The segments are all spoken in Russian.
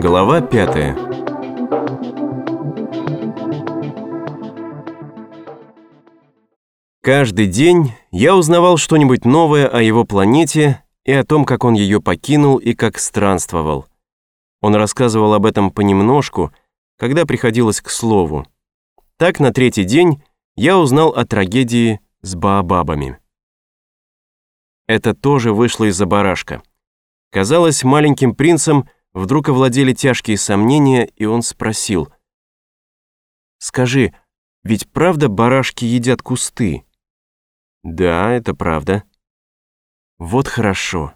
Глава пятая Каждый день я узнавал что-нибудь новое о его планете и о том, как он ее покинул и как странствовал. Он рассказывал об этом понемножку, когда приходилось к слову. Так на третий день я узнал о трагедии с Баобабами. Это тоже вышло из-за барашка. Казалось, маленьким принцем вдруг овладели тяжкие сомнения, и он спросил. «Скажи, ведь правда барашки едят кусты?» «Да, это правда». «Вот хорошо».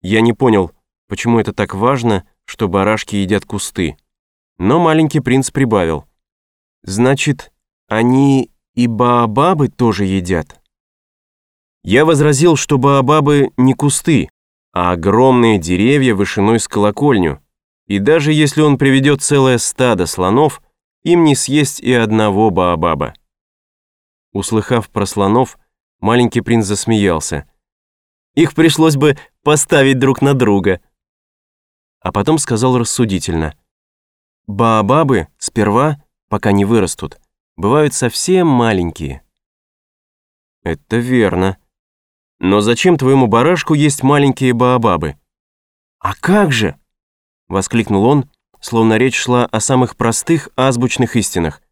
Я не понял, почему это так важно, что барашки едят кусты. Но маленький принц прибавил. «Значит, они и баобабы тоже едят?» Я возразил, что баобабы не кусты, а огромные деревья вышиной с колокольню, и даже если он приведет целое стадо слонов, им не съесть и одного баобаба. Услыхав про слонов, маленький принц засмеялся. Их пришлось бы поставить друг на друга. А потом сказал рассудительно. Баобабы сперва, пока не вырастут, бывают совсем маленькие. Это верно. Но зачем твоему барашку есть маленькие баобабы? А как же? Воскликнул он, словно речь шла о самых простых азбучных истинах.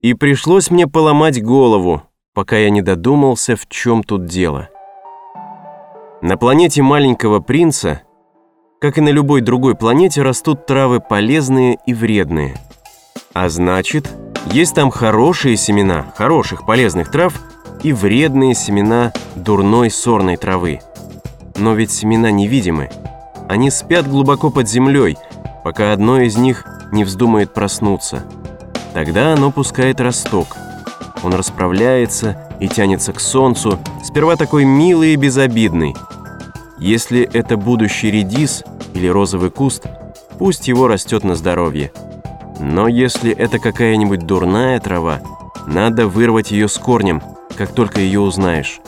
И пришлось мне поломать голову, пока я не додумался, в чем тут дело. На планете маленького принца, как и на любой другой планете, растут травы полезные и вредные. А значит, есть там хорошие семена, хороших полезных трав – и вредные семена дурной сорной травы. Но ведь семена невидимы. Они спят глубоко под землей, пока одно из них не вздумает проснуться. Тогда оно пускает росток. Он расправляется и тянется к солнцу, сперва такой милый и безобидный. Если это будущий редис или розовый куст, пусть его растет на здоровье. Но если это какая-нибудь дурная трава, надо вырвать ее с корнем – как только ее узнаешь.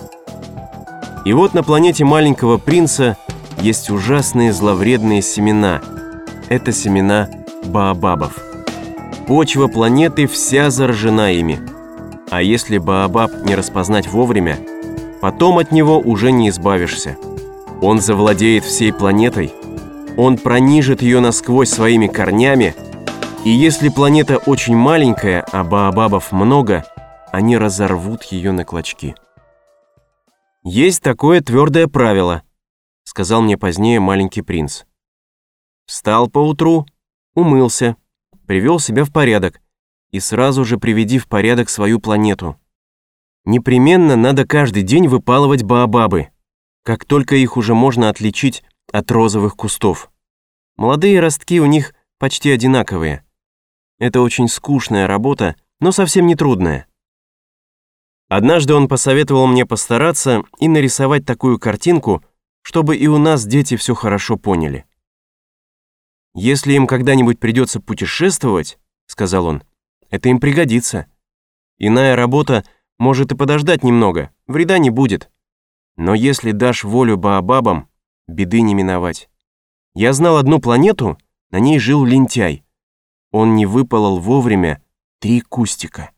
И вот на планете маленького принца есть ужасные зловредные семена. Это семена баобабов. Почва планеты вся заражена ими. А если баобаб не распознать вовремя, потом от него уже не избавишься. Он завладеет всей планетой, он пронижит ее насквозь своими корнями, и если планета очень маленькая, а баобабов много – они разорвут ее на клочки. «Есть такое твердое правило», — сказал мне позднее маленький принц. Встал поутру, умылся, привел себя в порядок и сразу же приведи в порядок свою планету. Непременно надо каждый день выпалывать баобабы, как только их уже можно отличить от розовых кустов. Молодые ростки у них почти одинаковые. Это очень скучная работа, но совсем не трудная. Однажды он посоветовал мне постараться и нарисовать такую картинку, чтобы и у нас дети все хорошо поняли. «Если им когда-нибудь придется путешествовать, — сказал он, — это им пригодится. Иная работа может и подождать немного, вреда не будет. Но если дашь волю Баобабам, беды не миновать. Я знал одну планету, на ней жил лентяй. Он не выпалол вовремя три кустика.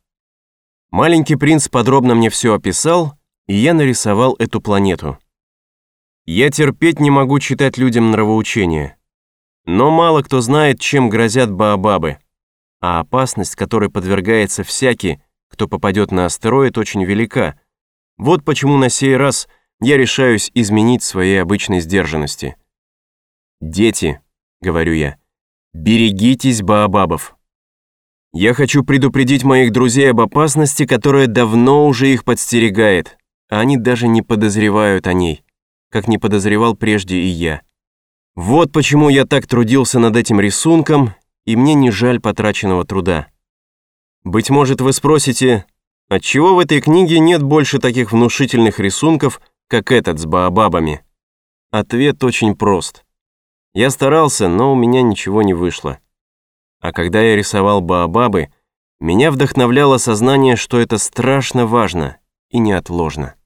Маленький принц подробно мне все описал, и я нарисовал эту планету. Я терпеть не могу читать людям нравоучения. Но мало кто знает, чем грозят баобабы, а опасность, которой подвергается всякий, кто попадет на астероид, очень велика. Вот почему на сей раз я решаюсь изменить своей обычной сдержанности. «Дети», — говорю я, — «берегитесь баобабов». Я хочу предупредить моих друзей об опасности, которая давно уже их подстерегает, а они даже не подозревают о ней, как не подозревал прежде и я. Вот почему я так трудился над этим рисунком, и мне не жаль потраченного труда. Быть может, вы спросите, отчего в этой книге нет больше таких внушительных рисунков, как этот с баобабами? Ответ очень прост. Я старался, но у меня ничего не вышло. А когда я рисовал баобабы, меня вдохновляло сознание, что это страшно важно и неотложно.